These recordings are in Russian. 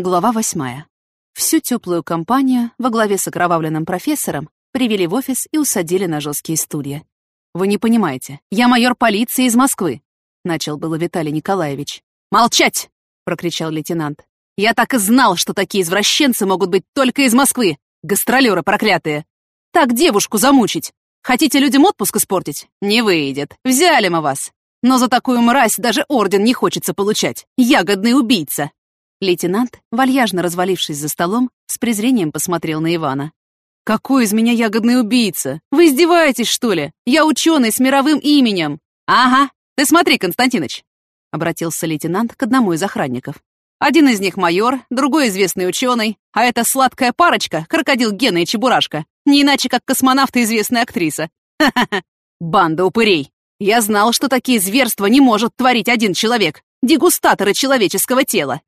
Глава восьмая. Всю теплую компанию во главе с окровавленным профессором привели в офис и усадили на жесткие стулья. «Вы не понимаете, я майор полиции из Москвы», — начал было Виталий Николаевич. «Молчать!» — прокричал лейтенант. «Я так и знал, что такие извращенцы могут быть только из Москвы, гастролеры проклятые. Так девушку замучить. Хотите людям отпуск испортить? Не выйдет. Взяли мы вас. Но за такую мразь даже орден не хочется получать. Ягодный убийца. Лейтенант, вальяжно развалившись за столом, с презрением посмотрел на Ивана. «Какой из меня ягодный убийца? Вы издеваетесь, что ли? Я ученый с мировым именем!» «Ага, ты смотри, Константиныч!» — обратился лейтенант к одному из охранников. «Один из них майор, другой известный ученый, а эта сладкая парочка — крокодил Гена и Чебурашка, не иначе как космонавт и известная актриса. Ха-ха-ха! Банда упырей! Я знал, что такие зверства не может творить один человек, дегустаторы человеческого тела.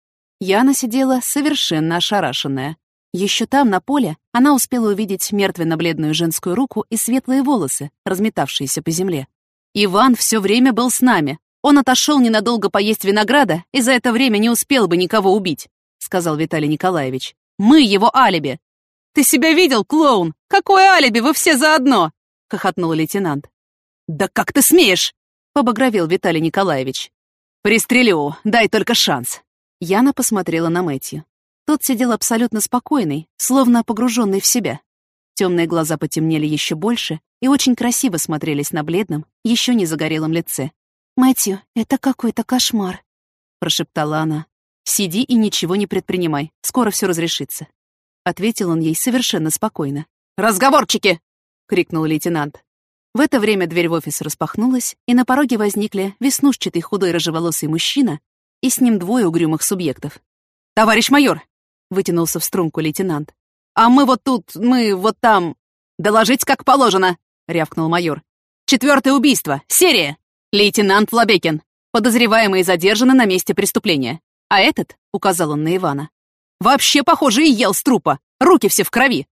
Яна сидела совершенно ошарашенная. Еще там, на поле, она успела увидеть мертвенно-бледную женскую руку и светлые волосы, разметавшиеся по земле. «Иван все время был с нами. Он отошел ненадолго поесть винограда и за это время не успел бы никого убить», — сказал Виталий Николаевич. «Мы его алиби». «Ты себя видел, клоун? Какое алиби? Вы все заодно!» — хохотнул лейтенант. «Да как ты смеешь?» — побагровел Виталий Николаевич. «Пристрелю, дай только шанс. Яна посмотрела на Мэтью. Тот сидел абсолютно спокойный, словно погруженный в себя. Темные глаза потемнели еще больше и очень красиво смотрелись на бледном, еще не загорелом лице. «Мэтью, это какой-то кошмар», — прошептала она. «Сиди и ничего не предпринимай, скоро все разрешится», — ответил он ей совершенно спокойно. «Разговорчики!» — крикнул лейтенант. В это время дверь в офис распахнулась, и на пороге возникли веснушчатый худой рыжеволосый мужчина и с ним двое угрюмых субъектов. «Товарищ майор!» — вытянулся в струнку лейтенант. «А мы вот тут, мы вот там...» «Доложить как положено!» — рявкнул майор. «Четвертое убийство! Серия! Лейтенант Лобекин! Подозреваемые задержаны на месте преступления. А этот, — указал он на Ивана, — вообще, похоже, и ел с трупа. Руки все в крови.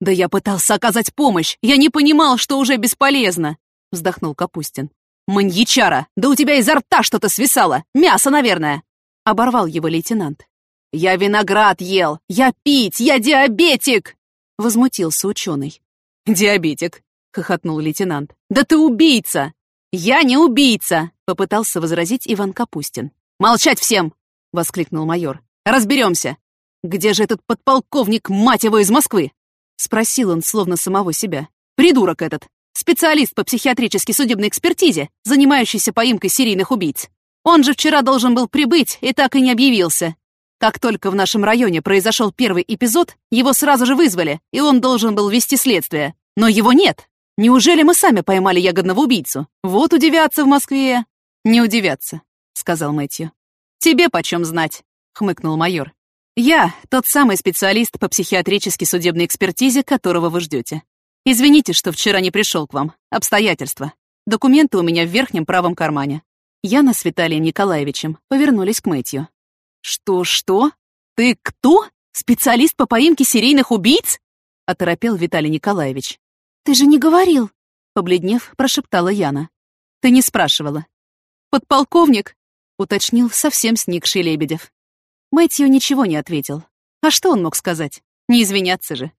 Да я пытался оказать помощь. Я не понимал, что уже бесполезно, — вздохнул Капустин. «Маньячара! Да у тебя изо рта что-то свисало! Мясо, наверное!» — оборвал его лейтенант. «Я виноград ел! Я пить! Я диабетик!» — возмутился ученый. «Диабетик!» — хохотнул лейтенант. «Да ты убийца!» «Я не убийца!» — попытался возразить Иван Капустин. «Молчать всем!» — воскликнул майор. «Разберемся! Где же этот подполковник, мать его, из Москвы?» — спросил он, словно самого себя. «Придурок этот! Специалист по психиатрической судебной экспертизе, занимающийся поимкой серийных убийц. Он же вчера должен был прибыть и так и не объявился. Как только в нашем районе произошел первый эпизод, его сразу же вызвали, и он должен был вести следствие. Но его нет. Неужели мы сами поймали ягодного убийцу? Вот удивятся в Москве. Не удивятся, сказал Мэтью. Тебе почем знать? хмыкнул майор. Я тот самый специалист по психиатрической судебной экспертизе, которого вы ждете. Извините, что вчера не пришел к вам. Обстоятельства. Документы у меня в верхнем правом кармане. Яна с Виталием Николаевичем повернулись к Мэтью. «Что-что? Ты кто? Специалист по поимке серийных убийц?» — оторопел Виталий Николаевич. «Ты же не говорил!» — побледнев, прошептала Яна. «Ты не спрашивала». «Подполковник?» — уточнил совсем сникший Лебедев. Мэтью ничего не ответил. А что он мог сказать? Не извиняться же.